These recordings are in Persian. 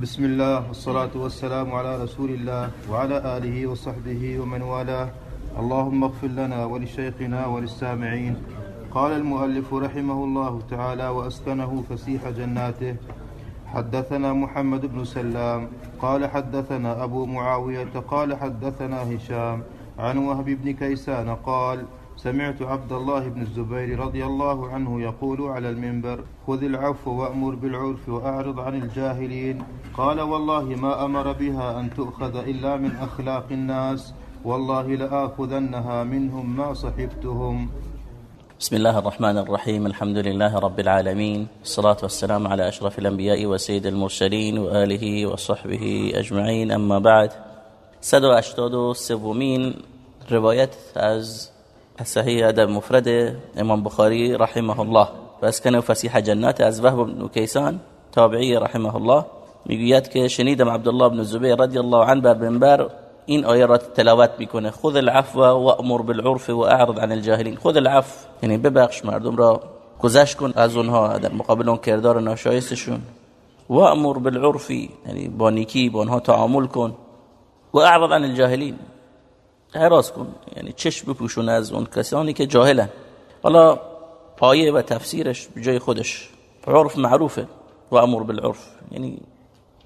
بسم الله والصلاة والسلام على رسول الله وعلى آله وصحبه ومن والاه. اللهم اغفر لنا ولشيخنا وللسامعين. قال المؤلف رحمه الله تعالى وأسكنه فسيح جناته. حدثنا محمد بن سلام. قال حدثنا أبو معاوية. قال حدثنا هشام. عن وهب بن كيسان قال سمعت عبد الله بن الزبير رضي الله عنه يقول على المنبر خذ العفو وأمر بالعرف وأعرض عن الجاهلين. قال والله ما أمر بها أن تؤخذ إلا من أخلاق الناس. والله لآخذنها منهم ما صحبتهم. بسم الله الرحمن الرحيم. الحمد لله رب العالمين. الصلاة والسلام على أشرف الأنبياء وسيد المرسلين وآله وصحبه أجمعين. أما بعد صد و اشتاد و سومین روایت از صحیح ادب مفرد امام بخاری رحمه الله و اسکن فسیح جنات از وهب بن کیسان تابعی رحمه الله می‌گوید که شنیدم عبدالله بن زبیر رضی الله عنه بر منبر این آیه را تلاوت می‌کنه. خذ العفو و امر بالعرف و اعرض عن الجاهلین. خذ العفو. یعنی ببخش مردم را گذشت کن از اونها در مقابل اون کردار ناشایستشون. و امر بالعرف. یعنی با نیکی با اونها تعامل کن. و اعرض عن الجاهلین. اعراض کن. یعنی چشم بپوشون از اون کسانی که جاهلن. حالا پایه و تفسیرش به جای خودش. عرف معروفه و امر بالعرف. یعنی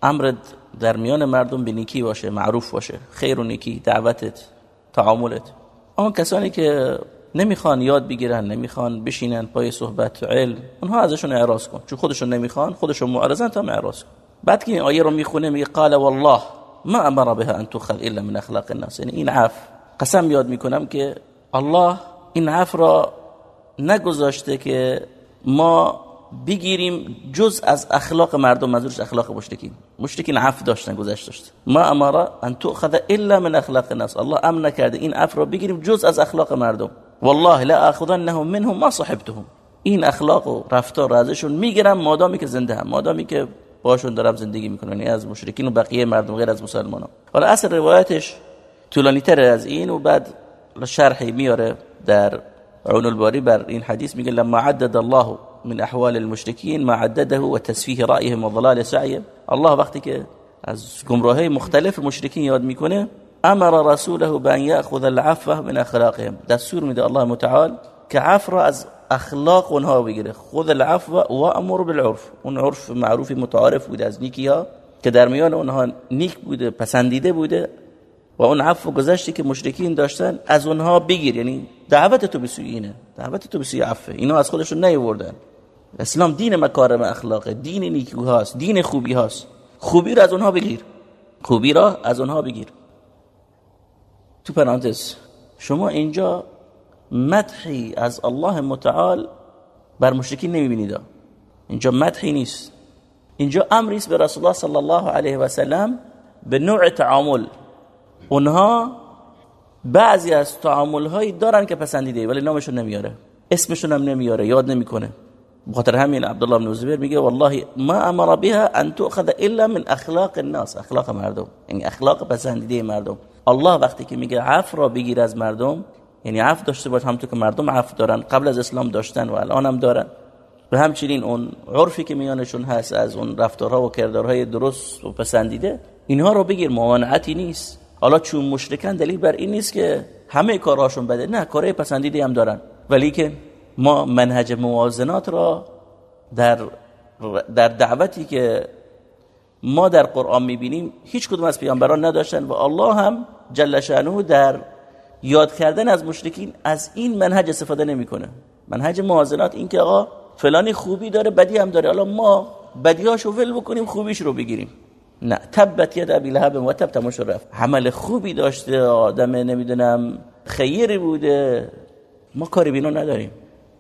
امرت در میان مردم به نیکی باشه معروف باشه. خیر و نیکی دعوتت تعاملت. آن کسانی که نمی‌خوان یاد بگیرن نمی‌خوان بشینن پای صحبت و علم اونها ازشون اعراض کن. چون خودشون نمی‌خوان خودشون معرضن تا اعراض کن. بعد که این آیه رو می‌خونه میگه قال والله ما امر بها ان تؤخذ الا من اخلاق الناس. یعنی این عف قسم یاد می‌کنم که الله این عف را نگذاشته که ما بگیریم جز از اخلاق مردم منظورش اخلاق مشرکین. مشرکین عفو داشتن گذشت داشت. ما امر ان تؤخذ الا من اخلاق الناس. الله امر نکرده این عفو را بگیریم جز از اخلاق مردم. والله لا اخذنهم منهم ما صحبتهم. این اخلاق و رفتار را ازشون می‌گیرم مادامی که زنده هم. مادامی که باشون دارم زندگی می‌کنم یعنی از مشرکین و بقیه مردم غیر از مسلمانان. حالا اصل روایتش طولانی تر از این و بعد شرحی میاره در عون الباری بر این حدیث میگه لما عدد الله من احوال المشركين ما عدده و تسفیه رأیهم و ضلال سعیهم الله وقتی که از گمراهی مختلف مشرکین یاد میکنه أمر رسوله بان یأخذ العفو من اخلاقهم. دستور میده الله متعال که عفو را از اخلاق اونها بگیره. خذ العفو و أمر بالعرف. اون عرف معروف متعارف بوده از نیکی ها که در میان اونها نیک بوده پسندیده بوده. و اون عفو گذشتی که مشرکین داشتن از اونها بگیر. یعنی دعوت تو به سوی اینه. دعوت تو به سوی عفو اینا از خودشون نیوردن اسلام دین مکارم اخلاقه. دین نیکوهاست. دین خوبی هاست. خوبی را از اونها بگیر. خوبی را از اونها بگیر. تو پرانتز شما اینجا مدحی از الله متعال بر مشرکین نمی‌بینید. اینجا مدحی نیست. اینجا امری است به رسول الله صلی الله علیه و سلم به نوع تعامل. اونها بعضی از تعامل هایی دارن که پسندیده ولی نامشون نمیاره. اسمشون هم نمیاره یاد نمی‌کنه. بخاطر همین عبدالله بن زبیر میگه والله ما امر بها ان تؤخذ الا من اخلاق الناس. اخلاق مردم یعنی اخلاق پسندیده مردم. الله وقتی که میگه عفو را بگیر از مردم یعنی عفو داشته باش همونطور که مردم عفو دارن قبل از اسلام داشتن و الان هم دارن. و همچنین اون عرفی که میانشون هست از اون رفتارها و کردارهای درست و پسندیده اینها رو بگیر موانعتی نیست. حالا چون مشرکان دلیل بر این نیست که همه کارهاشون بده نه کارهای پسندیده هم دارن. ولی که ما منهج موازنات را در در دعوتی که ما در قرآن می‌بینیم هیچ کدوم از پیامبران نداشتن و الله هم جل شانه در یاد کردن از مشرکین از این منهج استفاده نمی‌کنه. منهج موازنات این که آقا فلانی خوبی داره بدی هم داره. حالا ما بدیاشو ول بکنیم خوبیش رو بگیریم. نه تبت ید ابی لهب و تب تموش رفت عمل خوبی داشته آدم نمی‌دونم خیری بوده. ما کاری بینو نداریم.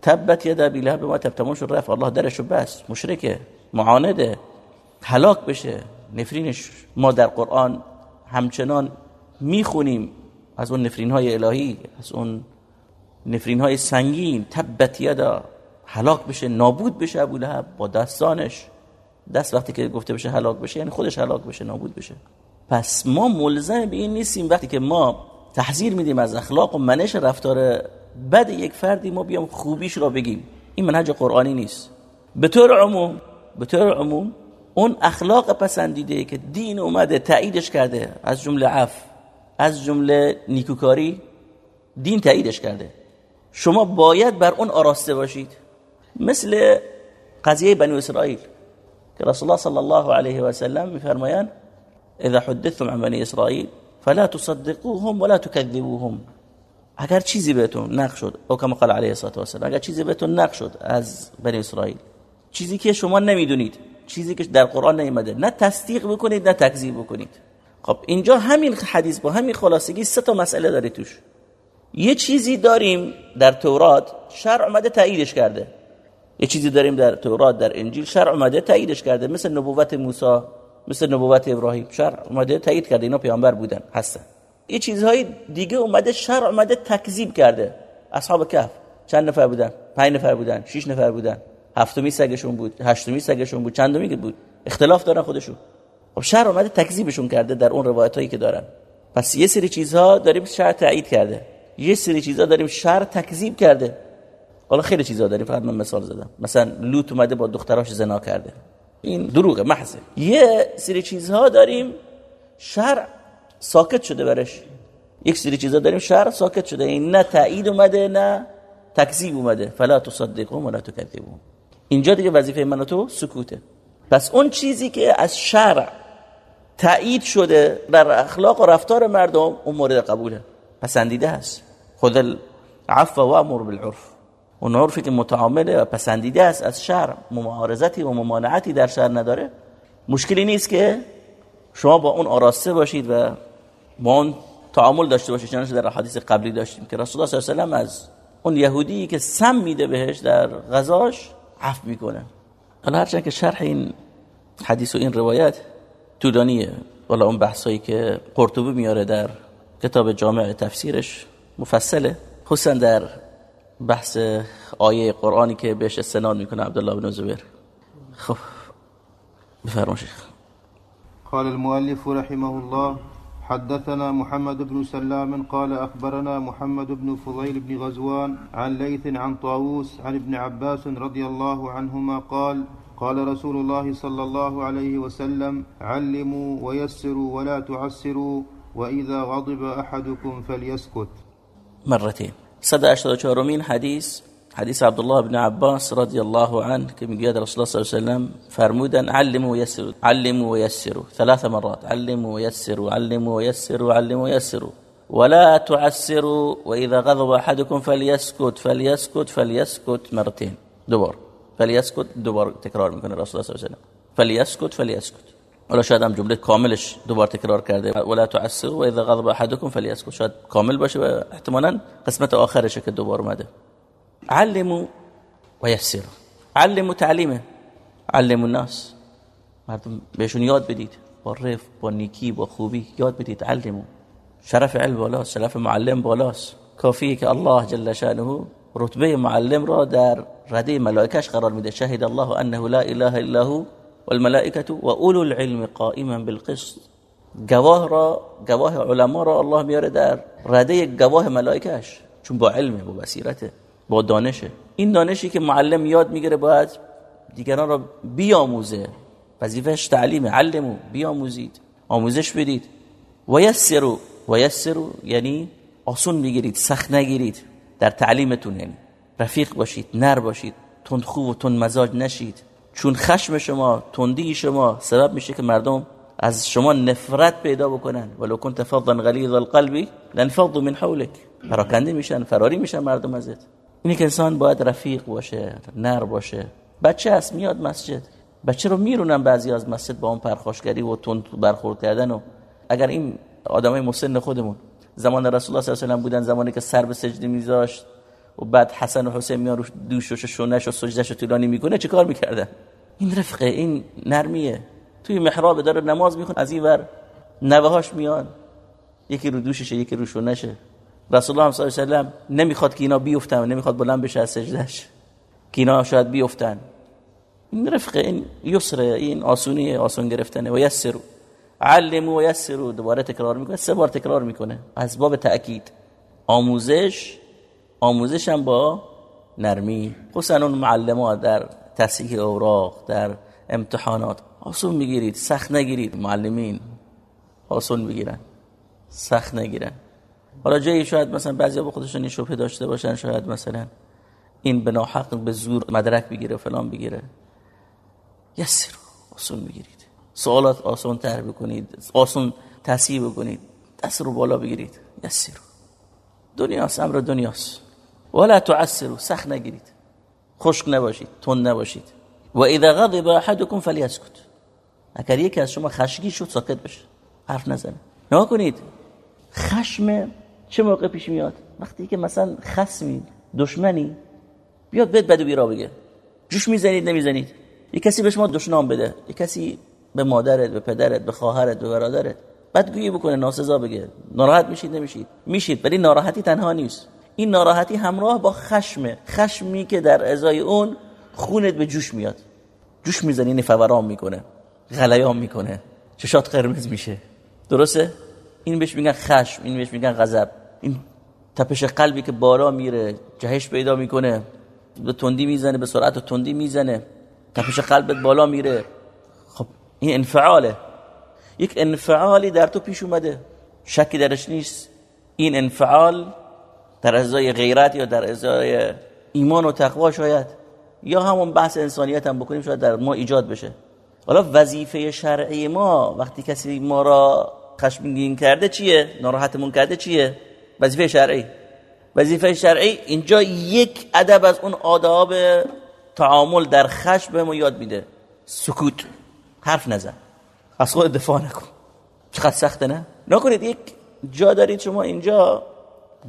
تبت ید ابی لهب و تب تموش رفت الله درشو بس. مشرکه معانده. هلاک بشه. نفرینش. ما در قرآن همچنان می‌خونیم. از اون نفرین های الهی از اون نفرین های سنگین. تبت یدا هلاک بشه. نابود بشه ابو لهب با دستانش. دست وقتی که گفته بشه هلاک بشه یعنی خودش هلاک بشه نابود بشه. پس ما ملزم به این نیستیم وقتی که ما تحذیر میدیم از اخلاق و منش رفتار بد یک فردی ما بیام خوبیش را بگیم. این منهج قرآنی نیست. به طور عموم به طور عموم اون اخلاق پسندیده که دین اومده تاییدش کرده از جمله عف از جمله نیکوکاری دین تاییدش کرده. شما باید بر اون آراسته باشید. مثل قضیه بنی اسرائیل. که رسول الله صلی الله علیه و سلم میفرمایند اذا حدثتم عن بني اسرائیل فلا تصدقوهم ولا تكذبوهم اگر چیزی بهتون نقل شد او کما قال علیه الصلاه و اگر چیزی بهتون نقل شد از بنی اسرائیل چیزی که شما نمی‌دونید چیزی که در قرآن نیامده نه تصدیق بکنید نه تکذیب بکنید خب اینجا همین حدیث با همین خلاصگی سه تا مسئله داره توش یه چیزی داریم در تورات شرع اومده تاییدش کرده یه چیزی داریم در تورات در انجیل. شرع اومده تاییدش کرده مثل نبوت موسی مثل نبوت ابراهیم. شرع اومده تایید کرده اینا پیامبر بودن هستن. یه چیزهای دیگه اومده شرع اومده تکذیب کرده. اصحاب کهف چند نفر بودن؟ پنج نفر بودن شش نفر بودن. هفتمی سگشون بود هشتمی سگشون بود چندمی بود؟ اختلاف دارن خودشون. خب شرع اومده تکذیبشون کرده در اون روایت هایی که دارن. پس یه سری چیزها داریم شرع تایید کرده. یه سری چیزها داریم شرع تکذیب کرده. حالا خیلی چیزا داریم فقط من مثال زدم. مثلا لوط اومده با دختراش زنا کرده. این دروغه محضه. یه سری چیزها داریم شرع ساکت شده برش. یک سری چیزا داریم شرع ساکت شده. این نه تایید اومده نه تکذیب اومده. فلا تصدقون ولا تکذبون اینجا دیگه وظیفه من و تو سکوته. پس اون چیزی که از شرع تایید شده در اخلاق و رفتار مردم اون مورد قبوله. پسندیده هست. خود العفو و امر بالعرف. اون عرفی که متعامله و پسندیده است از شرع ممارزتی و ممانعتی در شرع نداره مشکلی نیست که شما با اون آراسته باشید و با اون تعامل داشته باشید. چنانچه در حدیث قبلی داشتیم که رسول الله صلی الله علیه و از اون یهودی که سم میده بهش در غذاش عفو می‌کنه. حالا هرچند که شرح این حدیث و این روایت طولانیه والا اون بحثایی که قرطبی میاره در کتاب جامع تفسیرش مفصله خصوصا در بحث آیه قرآنی که بهش استناد میکنه عبدالله بن زبیر. خب بفرما شیخ. قال المؤلف رحمه الله حدثنا محمد بن سلام قال أخبرنا محمد بن فضيل بن غزوان عن ليث عن طاووس عن ابن عباس رضي الله عنهما قال قال رسول الله صلى الله عليه وسلم علموا ويسروا ولا تعسروا وإذا غضب أحدكم فليسكت. مرتين. 184 حديث عبد الله بن عباس رضي الله عنه كما میگوید رسول الله صلى الله عليه وسلم فرمودا علموا ويسروا علموا ويسروا. ثلاث مرات علموا ويسروا علموا ويسروا علموا ويسروا. ولا تعسروا وإذا غضب أحدكم فليسكت فليسكت فليسكت. مرتين دبر فليسكت دبر تكرار من الرسول الله الله عليه وسلم. فليسكت فليسكت. ولا شاید هم جمله کاملش دوبار تکرار کرده. ولا تعسر و اذا غضب احدكم فليسكت شاید کامل باشه و احتمالاً قسمت آخرشه که دوبار اومده. علموا ويسروا علموا تعلیمه. علموا الناس. مردم بهشون یاد بدید. با رفق با نیکی با خوبی یاد بدید. علموا. شرف علم بالاست. شرف معلم بالاست. کافیه که الله جل شانه رتبه معلم را در رده ملائکش قرار میده. شهد الله انه لا اله الا هو. والملائكه واولو العلم قائما بالقسط. گواه را گواه علما را الله میاره در رده گواه ملائکش چون با علمه با بصیرته با دانشه. این دانشی که معلم یاد می‌گیره باید دیگران را بیاموزه. وظیفش تعلیم علمو بیاموزید. آموزش بدید. و یسرو و یسرو یعنی آسون بگیرید سخت نگیرید. در تعلیمتون یعنی رفیق باشید نر باشید تندخو و تند مزاج نشید. چون خشم شما تندی شما سبب میشه که مردم از شما نفرت پیدا بکنن. ولو كنت فظا غلیظ القلب لانفضوا من حولك پراکنده میشن فراری میشن مردم ازت. اینی که انسان باید رفیق باشه نر باشه. بچه هست میاد مسجد. بچه رو میرونن بعضی از مسجد با اون پرخاشگری و تند برخورد کردن و اگر این آدمای مسن خودمون زمان رسول الله صلی الله علیه و بودن زمانی که سر به سجده میذاشت و بعد حسن و حسین میان رو دوشش و شونش و سجدش و طولانی می‌کنه چه کار می‌کردن؟ این رفقه این نرمیه. توی محراب داره نماز می‌خونه از این ور نوهاش میان. یکی رو دوششه یکی رو شونشه رسول الله صلی الله علیه و نمی‌خواد که اینا بیفتن نمی‌خواد بلند بشه از سجدش که اینا شاید بیفتن. این رفقه این یسر این آسونی آسون گرفتنه. و یسرو علمو و یسرو دوباره تکرار می‌کنه سه بار تکرار می‌کنه. از باب تأکید. آموزش آموزش هم با نرمی خصوصا اون معلم ها در تصحیح اوراق در امتحانات. آسون می‌گیرید سخت نگیرید. معلمین آسون بگیرن سخت نگیرن. حالا جایی شاید مثلا بعضی به خودشون این شبه داشته باشن شاید مثلا این به ناحق به زور مدرک بگیره فلان بگیره. یسر آسون بگیرید سوالات آسان تر بکنید آسان تصحیح بکنید. دست رو بالا بگیرید. یسر دنیاست امر دنیاست. ولا تعسروا سخت نگیرید. خشک نباشید تند نباشید. و اذا غضب احدكم فليسكت اگر یکی از شما خشکی شد ساکت بشه حرف نزنه نگاه کنید. خشم چه موقع پیش میاد؟ وقتی که مثلا خصمی دشمنی بیاد بد بدو بیرا بگه. جوش می‌زنید نمی‌زنید. یه کسی به شما دشنام بده. یه کسی به مادرت به پدرت به خواهرت به برادرت. بدگویی بکنه ناسزا بگه. ناراحت میشید نمیشید. میشید ولی ناراحتی تنها نیست. این ناراحتی همراه با خشمه خشمی که در ازای اون خونت به جوش میاد. جوش می‌زنی یعنی فوران می‌کنه. غلیان می‌کنه. چشات قرمز میشه. درسته؟ این بهش میگن خشم این بهش میگن غضب. این تپش قلبی که بالا میره جهش پیدا می‌کنه. به تندی می‌زنه به سرعت تندی می‌زنه. تپش قلبت بالا میره. خب این انفعاله. یک انفعالی در تو پیش اومده. شکی درش نیست. این انفعال در ازای غیرت یا در ازای ایمان و تقوا شاید. یا همون بحث انسانیت هم بکنیم شاید در ما ایجاد بشه. حالا وظیفه شرعی ما وقتی کسی ما را خشمگین کرده چیه؟ ناراحتمون کرده چیه؟ وظیفه شرعی. وظیفه شرعی اینجا یک ادب از اون آداب تعامل در خشم به ما یاد میده. سکوت. حرف نزن. از خود دفاع نکن. چقدر سخته نه؟ نکنید یک جا دارید شما اینجا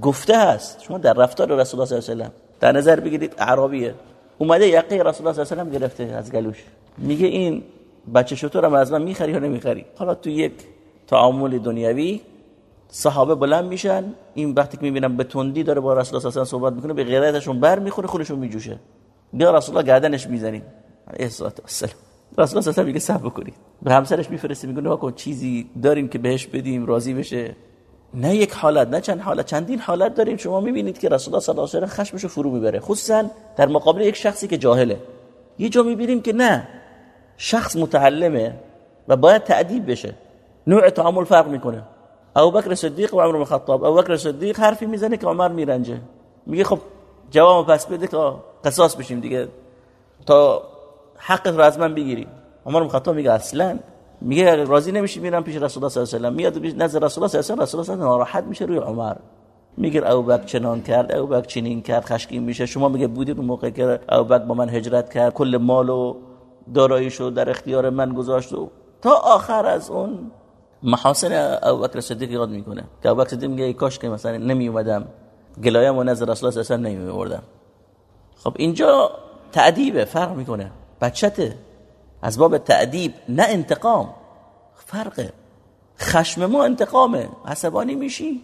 گفته هست. شما در رفتار رسول الله صلی الله علیه و در نظر بگیرید اعرابیه اومده یقه رسول الله صلی الله علیه و گرفته از گلوش. میگه این بچه شطور هم از من می‌خری یا نمی‌خری؟ حالا تو یک تعامل دنیوی صحابه بلند میشن این وقتی که می‌بینن به تندی داره با رسول الله صلی الله علیه و صحبت می‌کنه به غیرتشون بر می‌خوره خودشون میجوشه. یا رسول الله گردنش می‌زنیم. علیه الصلاه والسلام. رسول الله صلی میگه صبر کنید به همسرش میفرسته میگه کن چیزی داریم که بهش بدیم راضی بشه. نه یک حالت نه چند حالت. چندین حالت داریم. شما می‌بینید که رسول الله صلی الله علیه و خشمشو فرو می‌بره. خصوصا در مقابل یک شخصی که جاهله. یه جا می‌بینیم که نه. شخص متعلمه و باید تعدیب بشه. نوع تعامل فرق می‌کنه. ابوبکر صدیق و عمر خطاب. ابوبکر صدیق حرفی می‌زنه که عمر میرنجه. میگه خب جواب پس بده که قصاص بشیم دیگه. تا حق رو از من بگیری. عمر خطاب میگه اصلا میگه راضی نمیشی میرم پیش رسول الله صلی الله علیه و میاد نزد رسول الله صلی الله علیه و رسول ناراحت میشه روی عمر. میگه ابوبکر چنان کرد ابوبکر چنین کرد خشکی میشه. شما میگه بودید اون موقع که ابوبکر با من هجرت کرد کل مال و داراییشو در اختیار من گذاشت و تا آخر از اون محاسن ابوبکر صدیق یاد می‌کنه. که ابوبکر صدیق میگه کاش که مثلا نمی اومدم گلایم و نظر رسول الله صلی الله علیه و آوردم خب اینجا تعدیبه فرق می‌کنه. بچته. از باب تعدیب نه انتقام. فرقه. خشم ما انتقامه. عصبانی میشی؟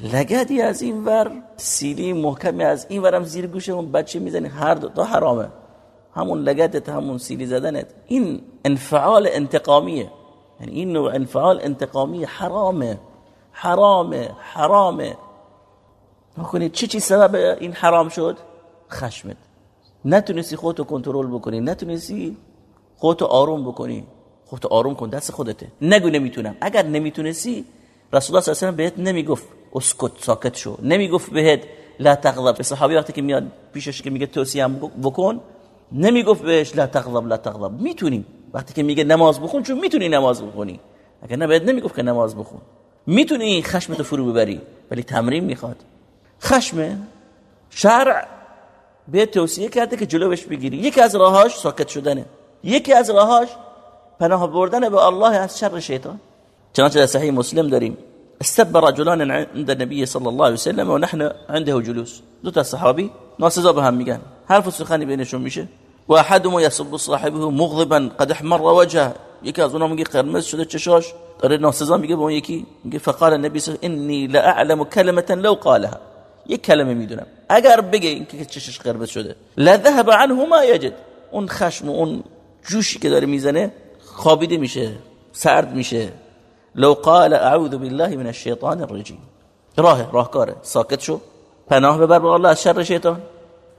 لگدی از این ور سیلی محکمی از این ورم زیر گوش اون بچه می‌زنی. هر دو تا حرامه. همون لگدت همون سیلی زدنت. این انفعال انتقامیه. یعنی این نوع انفعال انتقامی حرامه. حرامه حرامه. نکنید چی چی سبب این حرام شد؟ خشمت. نتونستی خودتو کنترل بکنی. نتونستی خودتو آروم بکنی. خودتو آروم کن دست خودته. نگو نمی‌تونم. اگر نمی‌تونستی رسول الله صلی الله علیه و بهت نمی‌گفت اسکت ساکت شو. نمی‌گفت بهت لا تغضب. به صحابی وقتی که میاد پیشش که میگه توصیه بکن نمی‌گفت بهش لا تغضب لا تغضب. می‌تونیم وقتی که میگه نماز بخون چون می‌تونی نماز بخونی. اگر نه بهت نمی‌گفت که نماز بخون. می‌تونی خشمتو فرو ببری ولی تمرین می‌خواد. خشم شرع به توصیه کرده که جلوش بگیری. یکی از راهاش ساکت شدنه. یکی از راهاش پناه بردن به الله از شر شیطان. چنانچه در صحیح مسلم داریم استب رجلان عند النبي صلى الله عليه وسلم ونحن عنده جلوس. دو تا صحابی ناسزا به هم میگن. حرف سخنی بینشون میشه. و احدهم يسب صاحبه مغضبا قد احمر وجهه. یکی از اونها میگه قرمز شده چشاش. داره ناسزا میگه به اون یکی. میگه فقال النبي صلی اني لا اعلم كلمه لو قالها. یک کلمه می‌دونم. اگر بگه اینکه چشش قرمز شده. لا ذهب عنه ما یجد. اون خشم و اون جوشی که داره می‌زنه خوابیده میشه سرد میشه. لو قال اعوذ بالله من الشیطان الرجیم. راه راهکاره. ساکت شو. پناه ببر به الله از شر شیطان.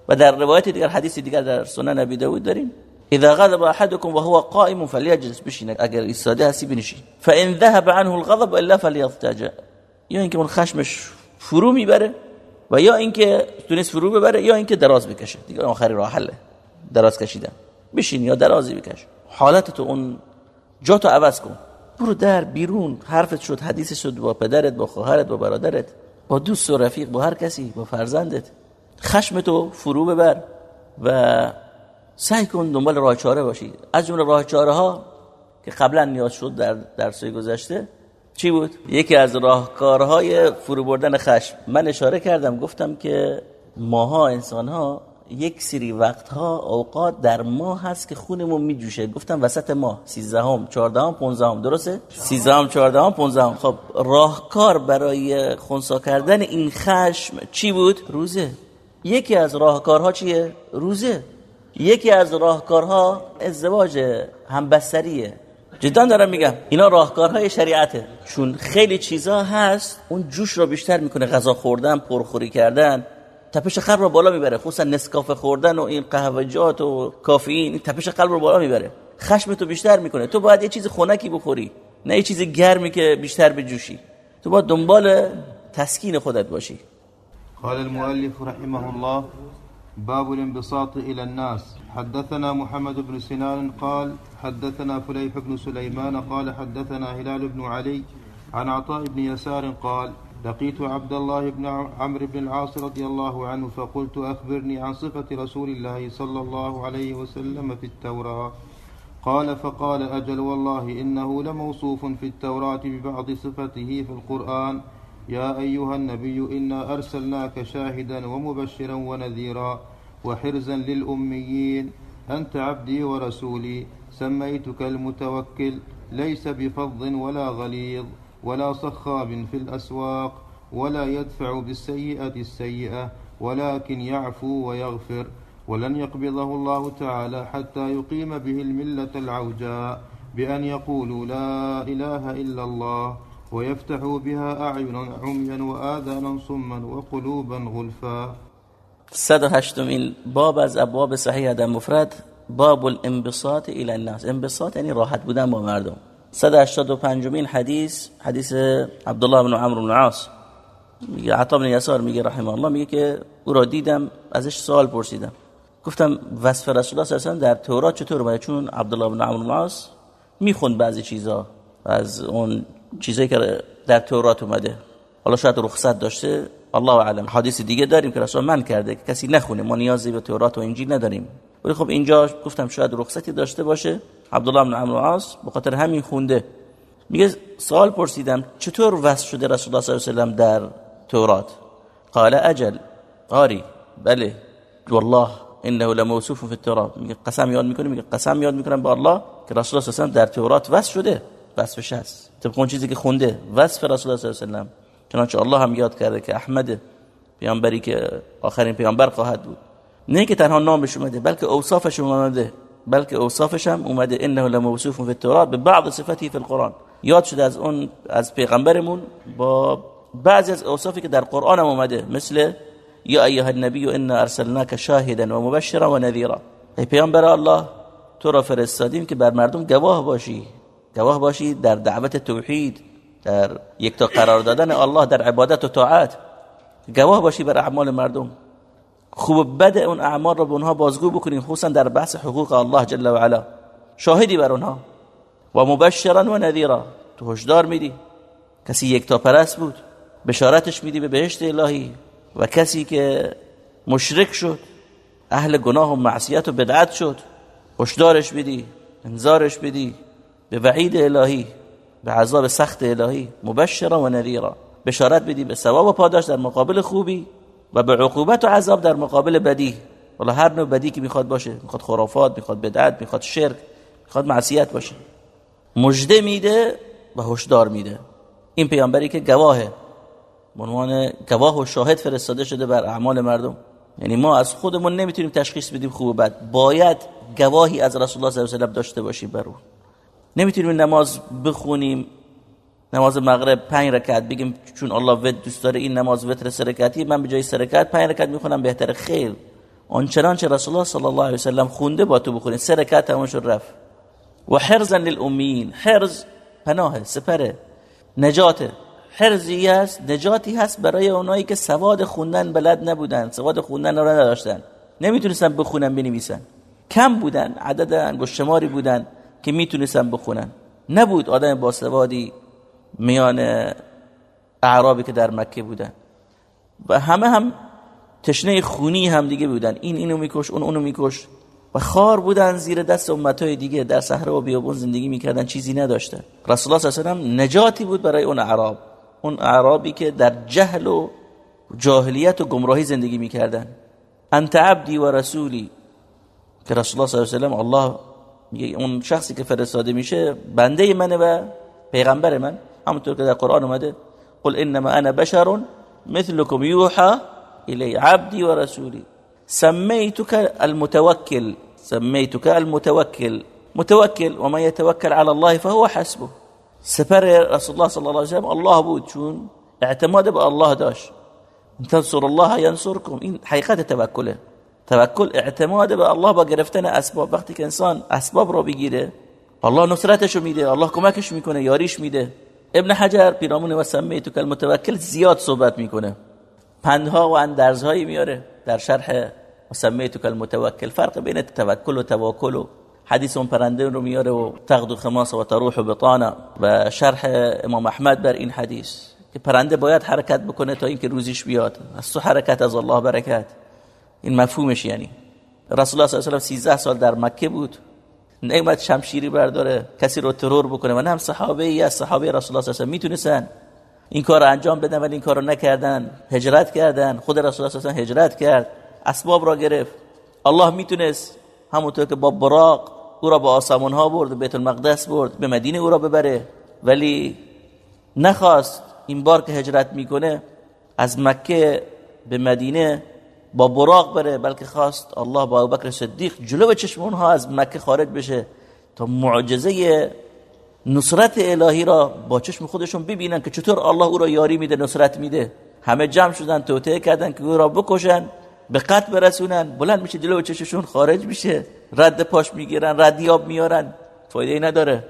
و در روایت دیگر حدیث دیگر در سنن ابی داود داریم. اذا غضب احدكم وهو قائم فليجلس بشین اگر ایستاده هستی بنشین. فان ذهب عنه الغضب الا فليضطجع یا اینکه اون خشمش فرو می‌بره و یا اینکه تونست فرو ببره یا اینکه دراز بکشه. دیگه آخری راه حله. دراز کشیدن. بشین یا درازی بکش. حالت تو اون جا تو عوض کن. برو در بیرون. حرفت شد حدیث شد. با پدرت با خواهرت با برادرت با دوست و رفیق با هر کسی با فرزندت. خشم تو فرو ببر و سعی کن دنبال راه چاره باشی. از جمله راه چاره ها که قبلا نیاز شد در درس گذشته چی بود؟ یکی از راهکارهای فرو بردن خشم. من اشاره کردم گفتم که ماها انسان ها یک سری وقتها اوقات در ماه هست که خونمون میجوشه. گفتم وسط ماه 13 هم 14 هم 15 هم درسته؟ 13 هم 14 هم 15 هم خب راهکار برای خونسا کردن این خشم چی بود؟ روزه. یکی از راهکارها چیه؟ روزه. یکی از راهکارها ازدواج همبستریه. جدا دارم میگم. اینا راهکارهای شریعته. چون خیلی چیزا هست اون جوش رو بیشتر می‌کنه. غذا خوردن پرخوری کردن. تپش قلب رو بالا می‌بره خصوصا نسکافه خوردن و این قهوجات و کافئین تپش قلب رو بالا می‌بره. خشم تو بیشتر می‌کنه. تو باید یه چیز خنکی بخوری نه یه چیز گرمی که بیشتر بجوشی. تو باید دنبال تسکین خودت باشی. قال المؤلف رحمه الله باب الانبساط إلى الناس. حدثنا محمد بن سنان قال حدثنا فليح بن سليمان قال حدثنا هلال بن علي عن عطاء بن يسار قال لقيت عبد الله بن عمرو بن العاص رضي الله عنه فقلت أخبرني عن صفة رسول الله صلى الله عليه وسلم في التوراة. قال فقال أجل والله إنه لموصوف في التوراة ببعض صفته في القرآن. يا أيها النبي إنا أرسلناك شاهدا ومبشرا ونذيرا وحرزا للأميين. أنت عبدي ورسولي سميتك المتوكل ليس بفظ ولا غليظ. ولا صخاب في الأسواق ولا يدفع بالسيئة السيئة ولكن يعفو ويغفر. ولن يقبضه الله تعالى حتى يقيم به الملة العوجاء بأن يقولوا لا إله إلا الله ويفتحوا بها أعينا عميا وآذانا صما وقلوبا غلفا. 108 باب از ابواب صحیح در مفرد باب الانبساط إلى الناس. انبساط یعنی راحت بودن با مردم. 185 مین حدیث حدیث عبدالله بن عمرو بن عاص میگه عطا بن یسار میگه رحمه الله میگه که او را دیدم ازش سوال پرسیدم. گفتم وصف رسول الله صلی در تورات چطور اومده؟ چون عبدالله بن عمرو بن عاص می‌خوند بعضی چیزا از اون چیزایی که در تورات اومده. حالا شاید رخصت داشته الله اعلم. حدیث دیگه داریم که رسول من کرده که کسی نخونه. ما نیازی به تورات و انجیل نداریم. ولی خب اینجا گفتم شاید رخصتی داشته باشه. عبدالله بن عمرو عاص به همین خونده. میگه سوال پرسیدم چطور وصف شده رسول الله صلی الله علیه و در تورات؟ قال اجل. آری بله. والله انه لموصوف في التورات. میگه قسم یاد می‌کنه میگه قسم یاد می‌کنم به الله که رسول الله صلی الله علیه و در تورات وصف شده. وصفش هست طبق اون چیزی که خونده. وصف رسول الله صلی الله علیه و چنانچه الله هم یاد کرده که احمد پیامبری که آخرین پیامبر خواهد بود. نه که تنها نامش اومده بلکه اوصافش اومده. بلکه اوصافش هم اومده انه لموصوف فی التوراة به بعض صفاتی فی القرآن. یاد شده از اون از پیغمبرمون با بعضی از اوصافی که در قرآن هم اومده مثل یا ایها النبی انا ارسلناک شاهدا و مبشرا و نذیرا. ای پیامبر الله تو را فرستادیم که بر مردم گواه باشی. گواه باشی در دعوت توحید در یک تا قرار دادن الله در عبادت و طاعت. گواه باشی بر اعمال مردم. خوب بد اون اعمال رو به اونها بازگو بکنین خصوصا در بحث حقوق الله جل و علا. شاهدی بر اونها. و مبشرا و نذیرا. تو هشدار میدی. کسی یک تا پرست بود بشارتش میدی به بهشت الهی. و کسی که مشرک شد اهل گناه و معصیت و بدعت شد هشدارش میدی انذارش میدی به وعید الهی به عذاب سخت الهی. مبشرا و نذیرا. بشارت بدی به ثواب و پاداش در مقابل خوبی. و به عقوبت و عذاب در مقابل بدی. والا هر نوع بدی که می‌خواد باشه می‌خواد خرافات می‌خواد بدعت می‌خواد شرک می‌خواد معصیت باشه. مجده میده و هشدار میده. این پیامبری که گواهه. عنوان گواه و شاهد فرستاده شده بر اعمال مردم. یعنی ما از خودمون نمی‌تونیم تشخیص بدیم خوب و بد. باید گواهی از رسول الله صلی الله علیه و داشته باشیم بر اون. نمی‌تونیم نماز بخونیم نماز مغرب پنج رکعت. بگیم چون الله ود دوست داره این نماز وتر سه رکعتی من به جای سه رکعت پنج رکعت می‌خونم بهتر خیر. چنانچه رسول الله صلی الله علیه وسلم خونده با تو بخونی سه رکعت تمام شد رفت. و حرزا للامین. حرز پناه سپره. نجات حرزی است نجاتی هست برای اونایی که سواد خوندن بلد نبودن سواد خوندن رو نداشتن. نمی‌تونستن بخونن بنویسن. کم بودن عدد انگشتماری بودن که می‌تونستن بخونن. نبود آدم با سوادی میان اعرابی که در مکه بودن. و همه هم تشنه خونی هم دیگه بودن. این اینو میکش اون اونو میکش. و خار بودن زیر دست امتهای دیگه. در صحرا و بیابون زندگی می‌کردن چیزی نداشتن. رسول الله صلی الله علیه و نجاتی بود برای اون اعراب. اون اعرابی که در جهل و جاهلیت و گمراهی زندگی می‌کردن. انت عبدی و رسولی. که رسول الله صلی الله علیه و الله میگه اون شخصی که فرستاده میشه بنده منه و پیغمبر من. همونطور که در قرآن اومده قل إنما أنا بشر مثلكم يوحى إلي عبدي ورسولي. سميتك المتوكل سميتك المتوكل. متوكل وما يتوكل على الله فهو حسبه. سپر رسول الله صلی الله علیه و الله بود. چون اعتماد به الله داشت تنصر الله ینصركم این حقیقت توکله توکل اعتماد به الله با گرفتن اسباب. وقتی که انسان اسباب رو بگیره الله نصرتشو میده الله کمکش میکنه یاریش میده. ابن حجر پیرامون و سمیتو کل زیاد صحبت می‌کنه. پندها و اندرزهایی میاره در شرح سمیتو کل متوکل فرق بین توکل و توکل و حدیث اون پرنده رو میاره و تغد و خماس و تروح و بطانا و شرح امام احمد بر این حدیث که پرنده باید حرکت بکنه تا اینکه روزیش بیاد. از تو حرکت از الله برکت. این مفهومش یعنی. رسول الله صلی الله علیه و 13 سال در مکه بود. نیومد شمشیری برداره کسی رو ترور بکنه. و نه هم صحابه ای از صحابه رسول الله صلی می‌تونستن. این کار رو انجام بدن ولی این کار رو نکردن. هجرت کردن. خود رسول الله صلی هجرت کرد. اسباب را گرفت. الله می‌تونست همونطور که با براق او را به آسمان ها برد بیت المقدس برد به مدینه او را ببره. ولی نخواست این بار که هجرت می‌کنه از مکه به مدینه با براق بره بلکه خواست الله با ابوبکر صدیق جلو چشم اونها از مکه خارج بشه تا معجزه نصرت الهی را با چشم خودشون ببینن که چطور الله او را یاری میده نصرت میده. همه جمع شدن توته کردن که او را بکشن به قتل برسونن. بلند میشه جلو چشمشون خارج میشه. رد پاش می‌گیرن ردیاب میارن. فایده ای نداره.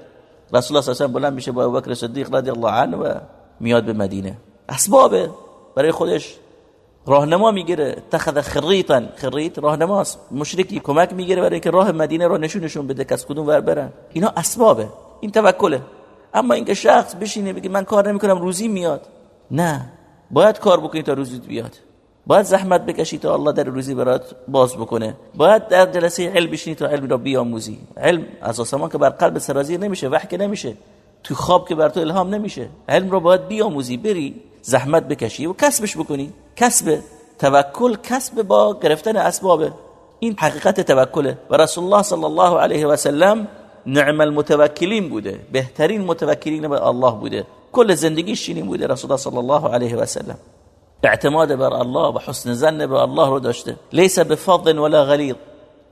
رسول الله صلی بلند میشه با ابوبکر صدیق رضی الله عنه و میاد به مدینه. اسبابه برای خودش. راهنما می‌گیره. تخذ خریطا. خریط راهنماست. مشرکی کمک می‌گیره برای که راه مدینه رو نشونشون بده کس کدوم ور برن. اینا اسبابه. این توکله. اما اینکه شخص بشینه بگه من کار نمی‌کنم روزی میاد. نه. باید کار بکنی تا روزیت بیاد. باید زحمت بکشی تا الله در روزی برات باز بکنه. باید در جلسه علم بشینی تا علم را بیاموزی. علم از آسمان که بر قلب سرازیر نمیشه وحی که نمیشه. تو خواب که بر تو الهام نمیشه. علم رو باید بیاموزی. بری. زحمت بکشی و کسبش بکنی. کسب توکل کسب با گرفتن اسباب. این حقیقت توکله. و رسول الله صلی الله علیه و سلم نعم المتوکلین بوده. بهترین متوکلین به الله بوده. کل زندگیش چنین بوده. رسول الله صلی الله علیه و سلم. اعتماد بر الله و حسن زن به الله رو داشته. لیس بفضل ولا غلیظ.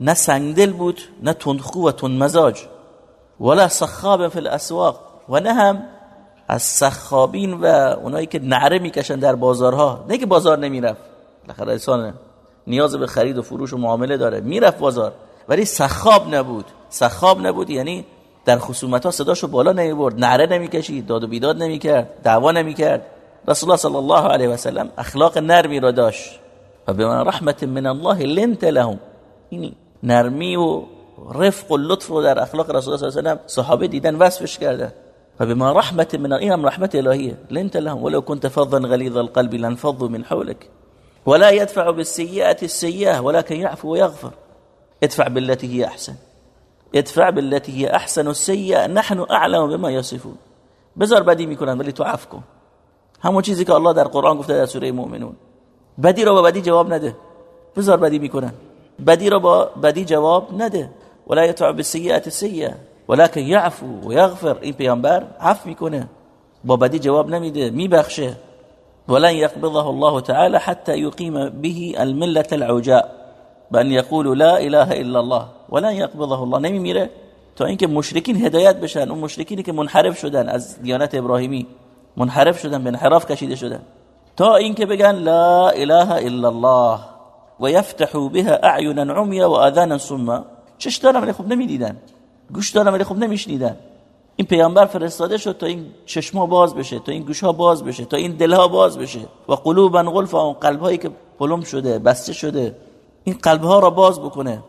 نه سنگدل بود نه تندخو و تند مزاج ولا صخاب فی الاسواق. و نه هم از سخابین و اونایی که نعره می‌کشن در بازارها. نه که بازار نمی‌رفت. بالاخره انسان نیاز به خرید و فروش و معامله داره. می‌رفت بازار. ولی سخاب نبود. سخاب نبود یعنی در خصومت ها صداشو بالا نمی‌برد. نعره نمی‌کشید داد و بیداد نمی‌کرد دعوا نمی‌کرد. رسول الله صلی الله علیه و سلم اخلاق نرمی را داشت. و به من رحمت من الله لنت لهم. این نرمی و رفق و لطف رو در اخلاق رسول الله صلی الله علیه و صحابه دیدن وصفش کردن. فبما رحمة من إنهم رحمة إلهية لنت لهم ولو كنت فظا غليظ القلب لانفضوا من حولك. ولا يدفع بالسيئة السيئة ولكن يعفو ويغفر. ادفع بالتي هي أحسن. ادفع بالتي هي أحسن السيئة. نحن أعلم بما يصفون. بزار بدی میکنن ولی تو عفو کن الله در قرآن گفته در سوره مؤمنون. بدی رو بدی جواب نده. بزار بدی میکنن بدی رو با جواب نده. ولا يدفع بالسيئة السيئة. ولكن يعفو و یغفر این پیامبر عفو می‌کنه. با بدی جواب نمیده میبخشه. ولن يقبضه الله تعالى حتى يقيم به الملة العوجاء بأن يقول لا إله إلا الله. ولن يقبضه الله. نمیمیره. تا اینکه مشرکین هدایت بشن. اون مشرکینی که منحرف شدن از دیانت ابراهیمی منحرف شدن به انحراف کشیده شدن. تا اینکه بگن لا اله الا الله و یفتحوا بها اعینا عمیا و آذانا صما چش دارم ولی خب نمی‌دیدن. گوش دارم ولی خب نمیشنیدن. این پیامبر فرستاده شد تا این چشما باز بشه تا این گوشها باز بشه تا این دلها باز بشه. و قلوبا غلفا اون قلبهایی که پلم شده بسته شده این قلبها را باز بکنه.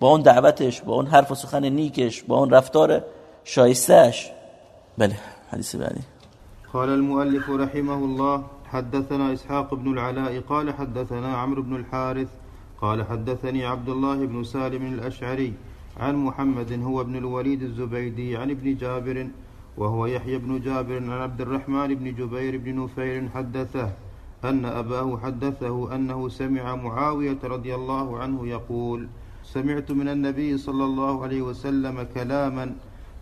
با اون دعوتش با اون حرف و سخن نیکش با اون رفتار شایستهش بله حدیث بعدی. قال المؤلف رحمه الله حدثنا إسحاق بن العلاء قال حدثنا عمرو بن الحارث قال حدثني عبد الله بن سالم الأشعري عن محمد هو ابن الوليد الزبيدي عن ابن جابر وهو يحيى بن جابر عن عبد الرحمن بن جبير بن نفير حدثه أن أباه حدثه أنه سمع معاوية رضي الله عنه يقول سمعت من النبي صلى الله عليه وسلم كلاما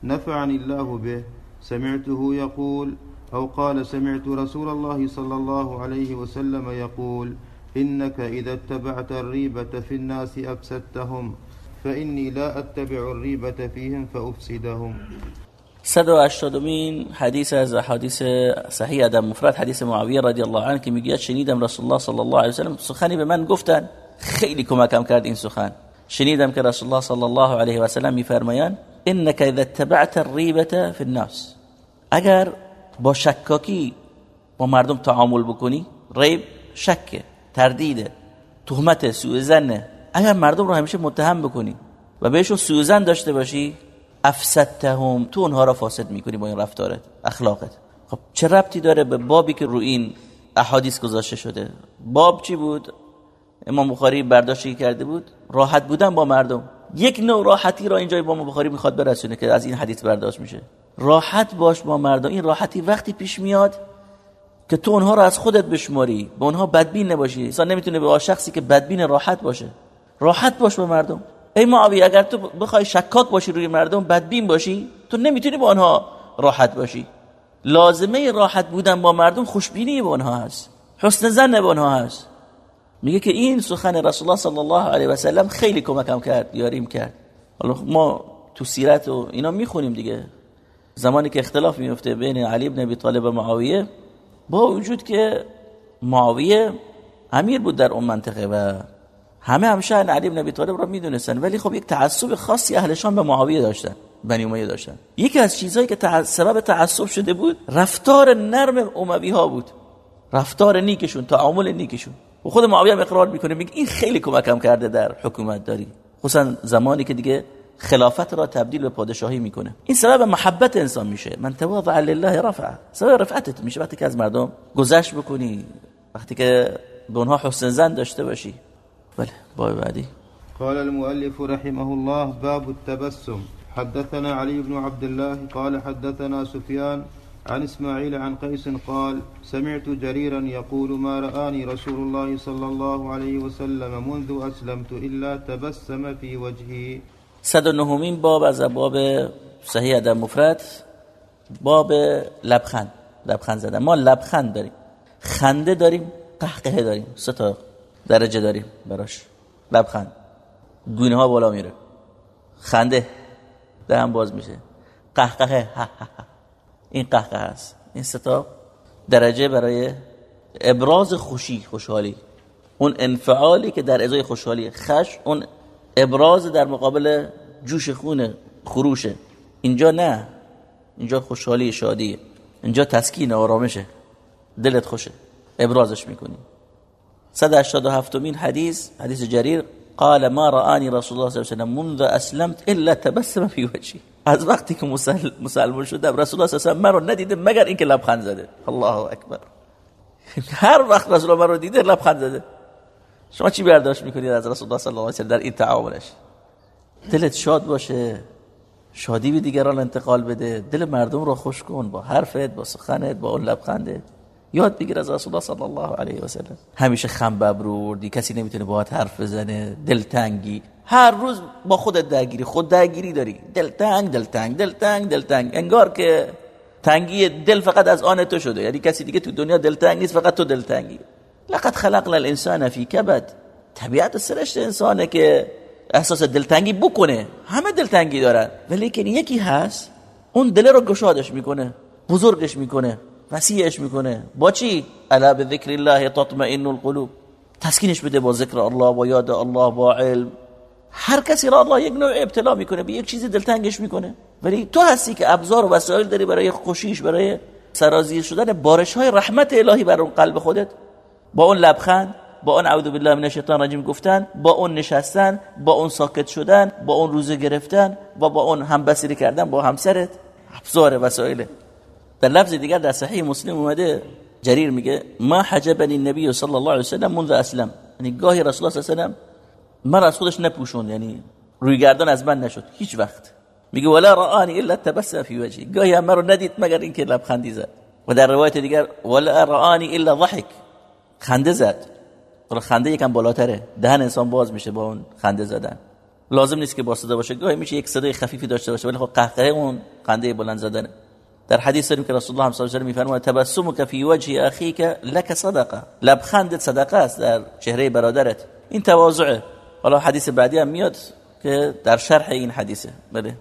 نفعني الله به سمعته يقول أو قال سمعت رسول الله صلى الله عليه وسلم يقول إنك إذا اتبعت الريبة في الناس أفسدتهم فإني لا أتبع الريبة فيهم فأفسدهم. 180 حدیث از حدیث صحیح آدم مفرد حدیث معاویه رضی الله عنه که میگه شنیدم رسول الله صلی الله علیه و سلم سخنی به من گفتن خیلی کمکم کرد این سخن شنیدم که رسول الله صلی الله علیه و سلم إنك إذا اتبعت الريبة في الناس اگر با شکاکی با مردم تعامل بکنی ریب شکه تردیده تهمت سوء زنه اگر مردم رو همیشه متهم بکنی و بهشون سوء زن داشته باشی افسدتهم. تو اونها را فاسد می‌کنی با این رفتارت اخلاقت. خب چه ربطی داره به بابی که رو این احادیث گذاشته شده؟ باب چی بود؟ امام بخاری برداشتی کرده بود راحت بودن با مردم. یک نوع راحتی را اینجا امام بخاری می‌خواد برسونه که از این حدیث برداشت میشه. راحت باش با مردم. این راحتی وقتی پیش میاد که تو اونها رو از خودت بشماری به اونها بدبین نباشی. انسان نمی‌تونه به شخصی که بدبین راحت باشه. راحت باش با مردم. ای معاویه اگر تو بخوای شکاک باشی روی مردم بدبین باشی تو نمی‌تونی با آنها راحت باشی. لازمه راحت بودن با مردم خوشبینی به آنها هست. حسن زن به آنها هست. میگه که این سخن رسول الله صلی الله علیه و سلم خیلی کمکم کرد یاریم کرد. حالا ما تو سیرت و اینا می‌خونیم دیگه. زمانی که اختلاف میفته بین علی بن ابی طالب و معاویه با وجود که معاویه امیر بود در اون منطقه و همه همشه علی بن ابی طالب را می‌دونستن ولی خب یک تعصب خاصی اهل شام به معاویه داشتن بنی امیه داشتن. یکی از چیزهایی که سبب تعصب شده بود رفتار نرم اموی ها بود. رفتار نیکشون تعامل نیکشون. و خود معاویه هم اقرار می‌کنه میگه این خیلی کمکم کرده در حکومت داری. خصوصا زمانی که دیگه خلافت را تبدیل به پادشاهی می‌کنه. این سبب محبت انسان میشه. من تواضع لله رفع سبب رفعتت میشه. وقتی که از مردم گذشت بکنی وقتی که به اونها حسن زن داشته باشی. بله باب بعدی. قال المؤلف رحمه الله باب التبسم. حدثنا علي بن عبد الله قال حدثنا سفيان عن إسماعيل عن قيس قال سمعت جريرا يقول ما رآني رسول الله صلى الله عليه وسلم منذ أسلمت إلا تبسم في وجهي. صد نهمین باب از باب صحیح در مفرد باب لبخند. لبخند زدن. ما لبخند داریم. خنده داریم قهقه داریم. سه تا درجه داریم. براش. لبخند. گونه ها بالا میره. خنده. دهن باز میشه. قهقه این قهقه هست این ستا درجه برای ابراز خوشی خوشحالی. اون انفعالی که در ازای خوشحالی. خش اون ابراز در مقابل جوش خونه خروشه اینجا نه. اینجا خوشحالی شادیه اینجا تسکین آرامشه. دلت خوشه. ابرازش می‌کنی. 187 مین حدیث حدیث جریر قال ما رآني رسول الله صلی الله علیه و منذ اسلمت الا تبسم في وجهي از وقتی که مسلمان شدم رسول الله صلی الله علیه و من ندیده مگر اینکه لبخند زده. الله اکبر. هر وقت رسول الله من رو دیده لبخند زده. شما چی برداشت می‌کنید از رسول الله صلی الله علیه و در این تعاملش؟ دلت شاد باشه. شادی به دیگران انتقال بده. دل مردم رو خوش کن. با حرفت با سخنت با اون لبخندت. یاد بگیر از رسول الله صلی الله علیه و سلم. همیشه خم ببروردی کسی نمی‌تونه باهات حرف بزنه دلتنگی. هر روز با خودت درگیری خود درگیری داری. دلتنگ دلتنگ دلتنگ دلتنگ. انگار که تنگی دل فقط از آن تو شده. یعنی کسی دیگه تو دنیا دلتنگ نیست فقط تو دلتنگی. لقد خلقنا الانسان فی کبد. طبیعت سرشت انسانه که احساس دلتنگی بکنه. همه دلتنگی دارن. ولی یکی هست اون دل رو گشادش می‌کنه بزرگش می‌کنه. وسیعش می‌کنه. با چی? الا بذکر الله تطمئن القلوب. تسکینش بده با ذکر الله با یاد الله با علم. هر کسی را الله یک نوع ابتلا می‌کنه به یک چیزی دلتنگش می‌کنه. ولی تو هستی که ابزار و وسایل داری برای خوشیش برای سرازیر شدن بارش های رحمت الهی بر اون قلب خودت. با اون لبخند با اون اعوذ بالله من الشیطان الرجیم گفتن با اون نشستن با اون ساکت شدن با اون روزه گرفتن و با اون همبسری کردن با همسرت. ابزار وسایل در لفظ دیگر در صحیح مسلم اومده جریر میگه ما حجبنی النبی صلی الله علیه و سلم منذ اسلم. یعنی گاهی رسول الله صلی الله علیه و من از خودش نپوشون یعنی روی گردن از من نشد هیچ وقت. میگه ولا رآنی الا تبسم فی وجهی. گاهی هم رو ندید مگر اینکه لبخندی زد. و در روایت دیگر ولا رآنی الا ضحک. خنده زد. حالا خنده یکم بالاتره. دهن انسان باز میشه با اون خنده زدن. لازم نیست که با صدا باشه. گاهی میشه یک صدای خفیفی داشته باشه ولی خب قهقه اون خنده بلند زدن در حدیث داریم که رسول الله صلی الله علیه و آله میفرماید تبسمک فی وجه اخیک لك صدقه. لبخندت صدقه است در چهره برادرت. این تواضعه. حالا حدیث بعدی هم میاد که در شرح این حدیثه. بله.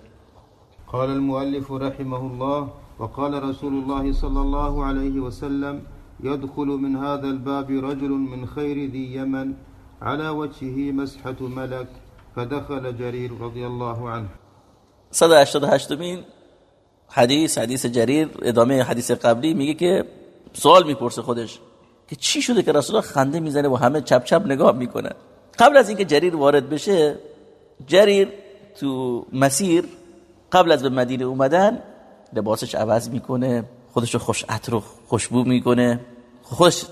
قال المؤلف رحمه الله وقال رسول الله صلى الله عليه وسلم يدخل من هذا الباب رجل من خير ذي يمن على وجهه مسحة ملك فدخل جرير رضي الله عنه. 188 مین حدیث حدیث جریر ادامه حدیث قبلی میگه که سوال می‌پرسه خودش که چی شده که رسول الله خنده می‌زنه و همه چپ چپ نگاه می‌کنه؟ قبل از اینکه جریر وارد بشه جریر تو مسیر قبل از به مدینه اومدن لباسش عوض می‌کنه خودش رو خوش عطر و خوشبو می‌کنه خوش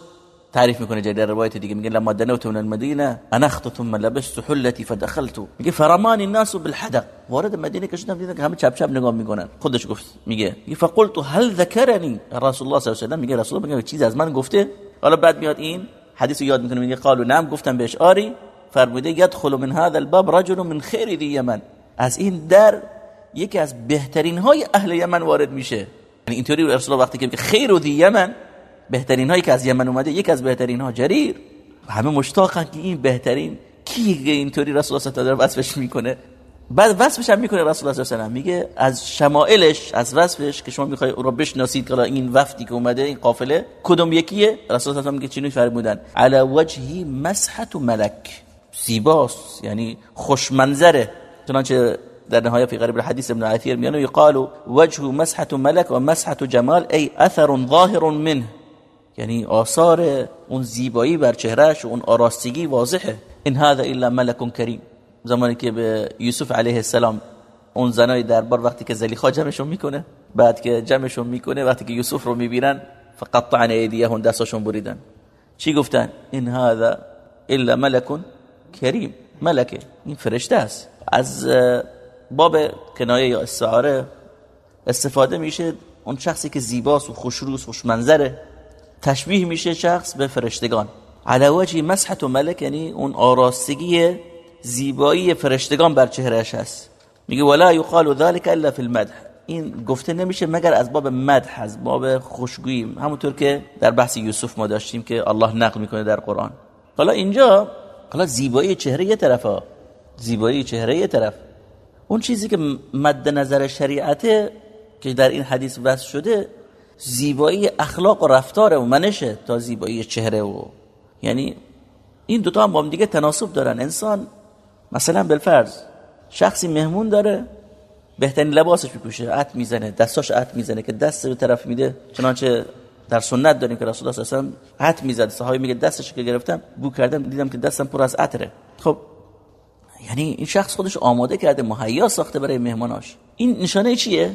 تعریف می‌کنه جای در روایت دیگه میگه لما دنوت من المدینه انخت ثم لبست حلتي فدخلت. میگه فرمان الناس بالحدق. وارد مدینه که شدم دیدم که همه چپ چپ نگاه می‌کنن. خودش گفت میگه فقلت هل ذكرني رسول الله صلی الله علیه و میگه رسول الله میگه چیز از من گفته؟ حالا بعد میاد این حدیث یاد می‌کنه میگه قالوا نعم گفتم بهش آری. فرموده يدخل من هذا الباب رجل من خیر ذي یمن. از این در یکی از بهترین های اهل یمن وارد میشه. یعنی اینطوری رسول الله وقتی که خیر ذی یمن بهترین هایی که از یمن اومده یک از بهترین ها جریر. همه مشتاقن که این بهترین کی اینطوری رسول الله و وصفش می‌کنه؟ بعد وصفش هم می‌کنه رسول الله صلی میگه از شمائلش از وصفش که شما می‌خوای رو بشناسید که این وفدی که اومده این قافله کدوم یکیه؟ رسول الله میگه چینوی فرمودن علی وجهی مسحت ملک. زیباست یعنی خوشمنظره. چنانچه در نهایه فی غریب الحدیث ابن عثیر میانو یقال وجه ملک و مسحت جمال ای اثر ظاهر منه. یعنی آثار اون زیبایی بر چهرهش و اون آراستگی واضحه. این هذا الا ملک کریم. زمانی که به یوسف علیه السلام اون زنای دربار وقتی که زلیخا جمعشون می‌کنه بعد که جمعشون می‌کنه وقتی که یوسف رو می‌بینن فقطعن ایدیهون دستشون بریدن. چی گفتن؟ این هذا الا ملک کریم. ملکه این فرشته است. از باب کنایه یا استعاره استفاده میشه. اون شخصی که زیباست و خوشروست خوشمنظره. تشبیه میشه شخص به فرشتگان. علی وجه مسحت و ملک یعنی اون آراستگی زیبایی فرشتگان بر چهرهش هست. میگه ولا یقال ذلك الا فی المدح. این گفته نمیشه مگر از باب مدح از باب خوشگویی همونطور که در بحث یوسف ما داشتیم که الله نقل می‌کنه در قرآن. حالا اینجا حالا زیبایی چهره یه طرفه. زیبایی چهره یه طرف. اون چیزی که مد نظر شریعته که در این حدیث وصف شده زیبایی اخلاق و رفتار و منشه تا زیبایی چهره و یعنی این دوتا هم با هم دیگه تناسب دارن. انسان مثلا بالفرض شخصی مهمون داره بهترین لباسش میپوشه عط می‌زنه دستاش عط می‌زنه که دست به طرف میده چنانچه در سنت داریم که رسول الله آله عط می‌زد. صحابه میگه دستش که گرفتم بو کردم دیدم که دستم پر از عطره. خب یعنی این شخص خودش آماده کرده مهیا ساخته برای مهماناش. این نشانه چیه؟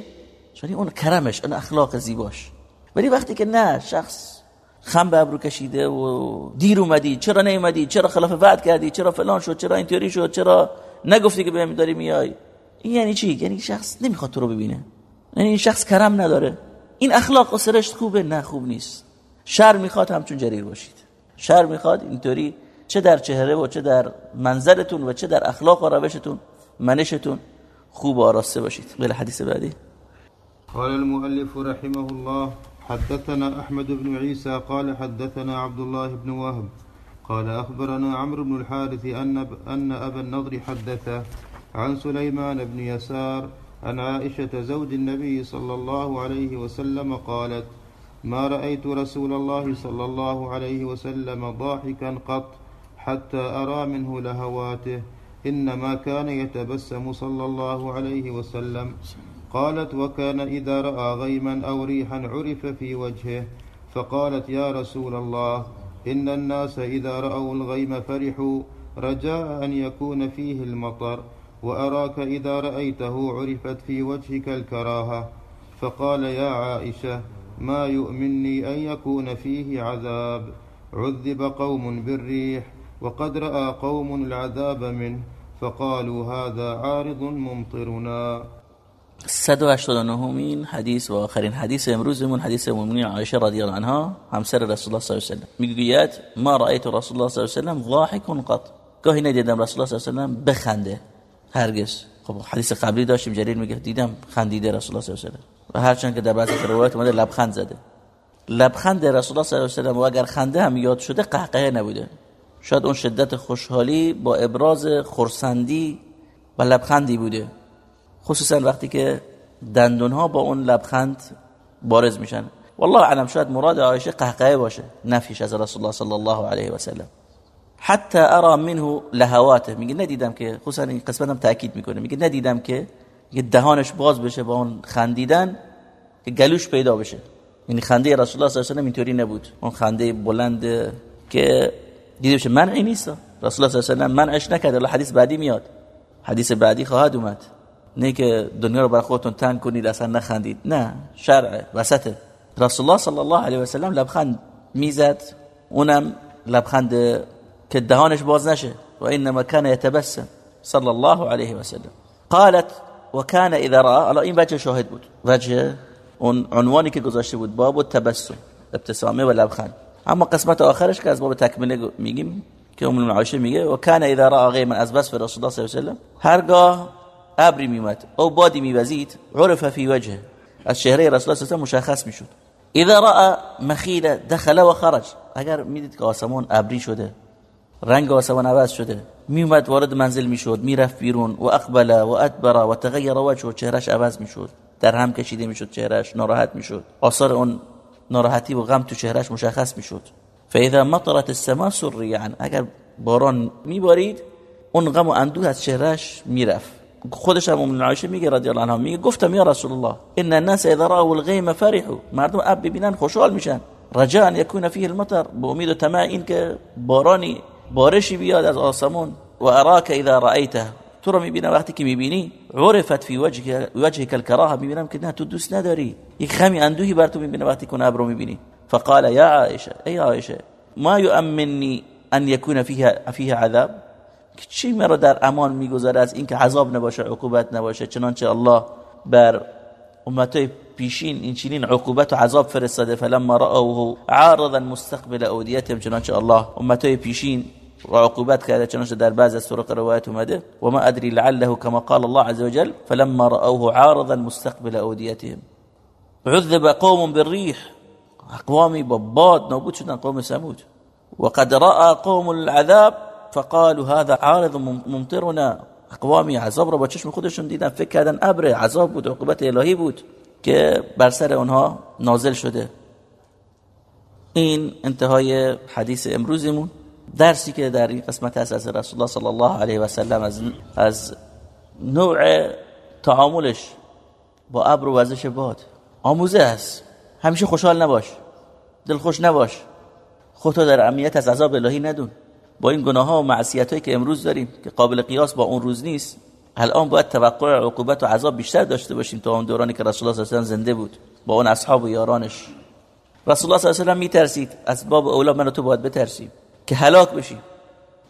نشانه اون کرمش اون اخلاق زیباش. ولی وقتی که نه شخص خم به ابرو کشیده و دیر اومدی چرا نیومدی؟ چرا خلاف وعد کردی؟ چرا فلان شد؟ چرا اینطوری شد؟ چرا نگفتی که بهم داری میای؟ این یعنی چی؟ یعنی شخص نمی‌خواد تو رو ببینه. یعنی این شخص کرم نداره. این اخلاق و سرشت خوبه؟ نه خوب نیست. شر می‌خواد همچون جریر باشید. شر می‌خواد اینطوری چه در چهره و چه در منظرتون و چه در اخلاق و روشتون منشتون خوب و آراسته باشید. بله حدیث بعدی. قال المؤلف رحمه الله حدثنا أحمد بن عيسى قال حدثنا عبد الله بن وهب قال أخبرنا عمرو بن الحارث أن, أن أبا النضر حدثه عن سليمان بن يسار عن عائشة زوج النبي صلى الله عليه وسلم قالت ما رأيت رسول الله صلى الله عليه وسلم ضاحكا قط حتى أرى منه لهواته إنما كان يتبسم صلى الله عليه وسلم. قالت وكان إذا رأى غيما أو ريحا عرف في وجهه فقالت يا رسول الله إن الناس إذا رأوا الغيم فرحوا رجاء أن يكون فيه المطر وأراك إذا رأيته عرفت في وجهك الكراهة. فقال يا عائشة ما يؤمني أن يكون فيه عذاب. عذب قوم بالريح وقد رأى قوم العذاب منه فقالوا هذا عارض ممطرنا. 189 حدیث و آخرین حدیث امروزمون حدیث مؤمنین عایشه رضی الله عنها همسر رسول الله صلی الله علیه و سلم می‌گوید ما رأیت رسول الله صلی الله علیه و سلم ضاحک قط. گاهی ندیدم رسول الله صلی الله علیه و سلم بخنده. هرگز. خب حدیث قبلی داشتیم جریر میگه دیدم خندیده رسول الله صلی الله علیه و سلم و هرچند که در بعضی روایات اومده لبخند زده. لبخند رسول الله صلی الله علیه و سلم و اگر خنده هم یاد شده قهقه نبوده. شاید اون شدت خوشحالی با ابراز خرسندی و لبخندی بوده. خصوصا وقتی که دندون ها با اون لبخند بارز میشن. والله علم شاید مراد عایشه قهقه باشه نفیش از رسول الله صلی الله علیه و سلم حتی ارا منه لهواته. میگه ندیدم که خصوصا این قسمت هم تاکید می‌کنه. میگه ندیدم که یه دهانش باز بشه با اون خندیدن که گلوش پیدا بشه. یعنی خنده رسول الله صلی الله علیه و اینطوری نبود. اون خنده بلند که دیده بشه. منعی نیست. رسول الله صلی الله علیه و سلم منعش نکرد. حدیث بعدی میاد. حدیث بعدی خواهد اومد. نه که دنیا رو بر خودتون تنگ کنید اصلا نخندید. نه شرع وسط رسول الله صلی الله علیه و سلم لبخند می‌زد اونم لبخند که دهانش باز نشه. و انما کان یتبسم. صلی الله علیه و سلم قالت وكان اذا راى الان این وجه شاهد بود. وجه اون عنوانی که گذاشته بود باب التبسم ابتسامه و لبخند. اما قسمت آخرش که از باب تکمیله میگیم که ام عایشه میگه و کان اذا راى غیما از بس رسول الله صلی الله علیه و سلم هرگاه ابری میومد. او بادی میوزید عرف فی وجه از چهره رسول الله مشخص می‌شد. اذا راى مخیل دخل و خرج. اگر می‌دید که آسمان ابری شده رنگ آسمان عوض شده میومد وارد منزل می‌شد می‌رفت بیرون و اقبل و ادبر و تغیر وجهه چهرش عوض می‌شد. در هم کشیده می‌شد چهرش ناراحت می‌شد. آثار اون ناراحتی و غم تو چهرش مشخص می‌شد. فاذا مطرت السماء سريعا. اگر باران میبارید اون غم و اندوه از چهرش می‌رفت. خودش هم ام عایشه میگه رضی الله عنها. میگه گفتم یا رسول الله إن الناس إذا رأوا الغيم فرحوا. مردم آب ببینن خوشحال میشن. رجاء أن يكون فيه المطر. به امید و طمع این که بارانی بارشی بیاد از آسمون. و اراک إذا رأیته تو رو میبینم وقتی که میبینی عرفت فی وجه وجهك الكراهه. میبینم که نه تو دوست نداری. یک خمی اندوهی بر تو میبینه وقتی که ابر رو میبینی. فقال یا عائشة ای عائشة ما یؤمننی أن يكون فيها فيها عذاب؟ چی مرا در امان می‌گذاره از اینکه عذاب نباشه عقوبت نباشه چنانچه الله بر امتای پیشین این چنین عقوبت و عذاب فرستاده فلما رأوه عارضا مستقبل اودیتهم چنانچه الله امتای پیشین و عقوبت کرده چنانچه در بعض از طرق روایت اومده و ما ادري لعله كما قال الله عز وجل فلما رأوه عارضا مستقبل اودیتهم. عذب قوم بالريح اقوامی با باد نابود شدن قوم ثمود. وقد رأى قوم العذاب فقالوا هذا عارض ممطرنا. اقوامی عذاب را با چشم خودشون دیدن فکر کردن ابر عذاب بود عقوبت الهی بود که بر سر اونها نازل شده. این انتهای حدیث امروزمون. درسی که در این قسمت هست از رسول الله صلی الله علیه و سلم از از نوع تعاملش با ابر و وزش باد. آموزه است همیشه خوشحال نباش. دلخوش نباش. خودتو در امنیت از عذاب الهی ندون. با این گناه ها و معصیت هایی که امروز داریم که قابل قیاس با اون روز نیست الان باید توقع عقوبت و عذاب بیشتر داشته باشیم تا اون دورانی که رسول الله صلی الله علیه و زنده بود با اون اصحاب و یارانش. رسول الله صلی الله علیه و میترسید از باب اولا من تو باید بترسیم که هلاک بشیم.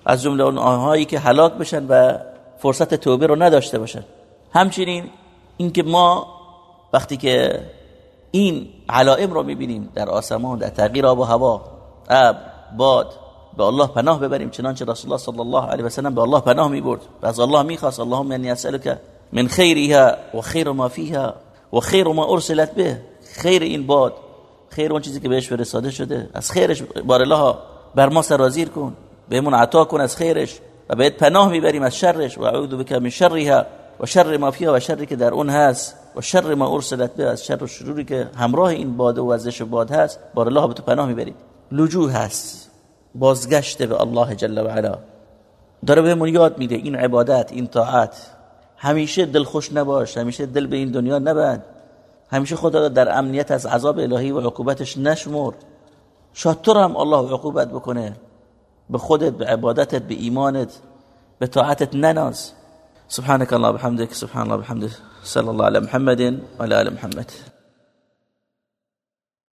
از جمله اون آنهایی که هلاک بشن و فرصت توبه رو نداشته باشن. همچنین اینکه ما وقتی که این علائم رو می‌بینیم در آسمان در تغییر آب و هوا اب باد به الله پناه ببریم چنانچه رسول الله صلی الله علیه و سلم به الله پناه می‌برد. و از الله می‌خواست اللهم انی اسالک من خیرها و خیر ما فیها و خیر ما ارسلت به. خیر این باد خیر اون چیزی که بهش فرستاده شده. از خیرش بار الله بر ما سرازیر کن. بهمون عطا کن از خیرش و بهت پناه می‌بریم از شرش. و اعوذ بک من شرها و شر ما فیها و شری که در اون هست و شر ما ارسلت به. از شر و شروری که همراه این باد و وزش باد هست بار الله به تو پناه می‌بریم. لجوه هست. بازگشت به الله جل و علا. داره بهمون یاد میده این عبادت این طاعت. همیشه دلخوش نباش همیشه دل به این دنیا نبند. همیشه خدا در امنیت از عذاب الهی و عقوبتش نشمر. شاید تو هم الله عقوبت بکنه. به خودت به عبادتت به ایمانت به طاعتت نناز. سبحانك الله بحمدك سبحان الله بحمده صلى الله على محمد وعلى ال محمد.